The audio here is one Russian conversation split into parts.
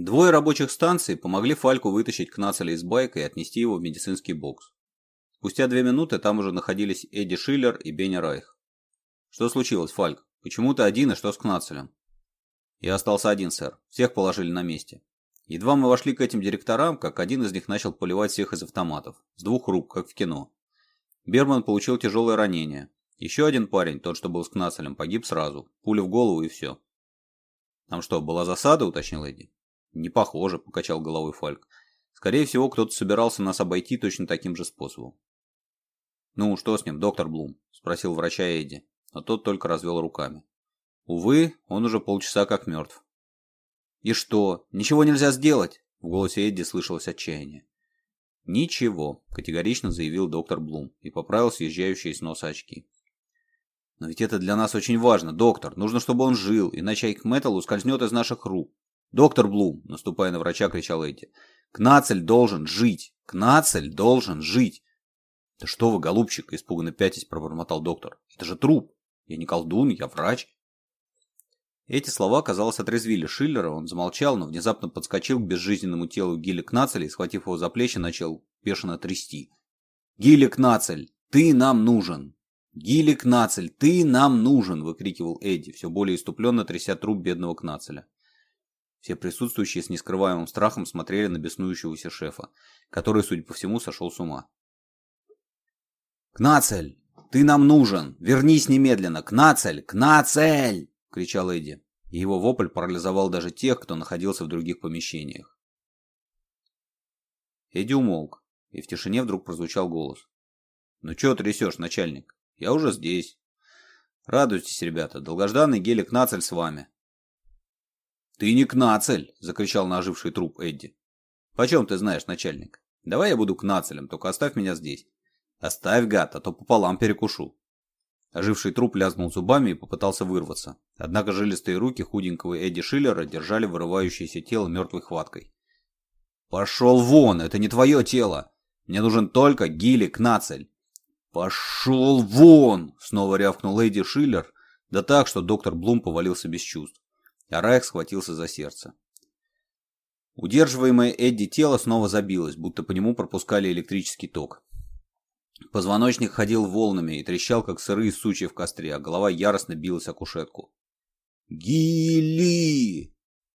Двое рабочих станции помогли Фальку вытащить Кнацеля из байка и отнести его в медицинский бокс. Спустя две минуты там уже находились Эдди Шиллер и Бенни Райх. «Что случилось, Фальк? Почему ты один и что с Кнацелем?» «Я остался один, сэр. Всех положили на месте. Едва мы вошли к этим директорам, как один из них начал поливать всех из автоматов. С двух рук, как в кино. Берман получил тяжелое ранение. Еще один парень, тот, что был с Кнацелем, погиб сразу. Пуля в голову и все». «Там что, была засада?» – уточнил Эдди. «Не похоже», — покачал головой Фальк. «Скорее всего, кто-то собирался нас обойти точно таким же способом». «Ну, что с ним, доктор Блум?» — спросил врача Эдди, а тот только развел руками. «Увы, он уже полчаса как мертв». «И что? Ничего нельзя сделать?» — в голосе Эдди слышалось отчаяние. «Ничего», — категорично заявил доктор Блум и поправил съезжающие с носа очки. «Но ведь это для нас очень важно, доктор. Нужно, чтобы он жил, иначе Айкметал ускользнет из наших рук. «Доктор Блум», — наступая на врача, кричал Эдди, — «Кнацель должен жить! Кнацель должен жить!» «Да что вы, голубчик!» — испуганно пятясь пробормотал доктор. «Это же труп! Я не колдун, я врач!» Эти слова, казалось, отрезвили Шиллера, он замолчал, но внезапно подскочил к безжизненному телу Гилли Кнацеля и, схватив его за плечи, начал бешено трясти. Гилли Кнацель, ты нам нужен!» Гилли Кнацель, ты нам нужен!» — выкрикивал Эдди, все более иступленно тряся труп бедного Кнацеля. Все присутствующие с нескрываемым страхом смотрели на беснующегося шефа, который, судя по всему, сошел с ума. «Кнацель! Ты нам нужен! Вернись немедленно! Кнацель! Кнацель!» — кричал Эдди. И его вопль парализовал даже тех, кто находился в других помещениях. Эдди умолк, и в тишине вдруг прозвучал голос. «Ну чё трясешь, начальник? Я уже здесь!» «Радуйтесь, ребята! Долгожданный гелик Кнацель с вами!» «Ты не Кнацель!» – закричал наживший труп Эдди. «Почем ты знаешь, начальник? Давай я буду Кнацелем, только оставь меня здесь». «Оставь, гад, а то пополам перекушу». Оживший труп лязнул зубами и попытался вырваться. Однако жилистые руки худенького Эдди Шиллера держали вырывающееся тело мертвой хваткой. «Пошел вон! Это не твое тело! Мне нужен только Гилли Кнацель!» «Пошел вон!» — снова рявкнул Эдди Шиллер, да так, что доктор Блум повалился без чувств. А Райх схватился за сердце. Удерживаемое Эдди тело снова забилось, будто по нему пропускали электрический ток. Позвоночник ходил волнами и трещал, как сырые сучья в костре, а голова яростно билась о кушетку. «Гили!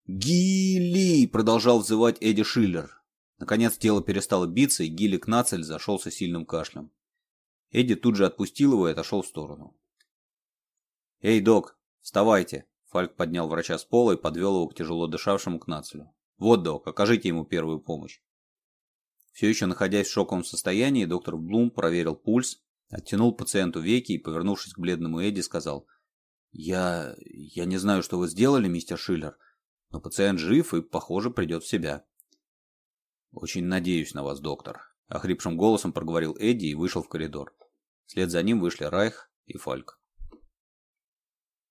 Гили!» — продолжал взывать Эдди Шиллер. Наконец тело перестало биться, и Гили Кнацель зашелся сильным кашлем. Эдди тут же отпустил его и отошел в сторону. «Эй, док, вставайте!» Фальк поднял врача с пола и подвел его к тяжело дышавшему к нацелю. «Вот, док, окажите ему первую помощь». Все еще находясь в шоковом состоянии, доктор Блум проверил пульс, оттянул пациенту веки и, повернувшись к бледному Эдди, сказал «Я... я не знаю, что вы сделали, мистер Шиллер, но пациент жив и, похоже, придет в себя». «Очень надеюсь на вас, доктор», — охрипшим голосом проговорил Эдди и вышел в коридор. Вслед за ним вышли Райх и Фальк.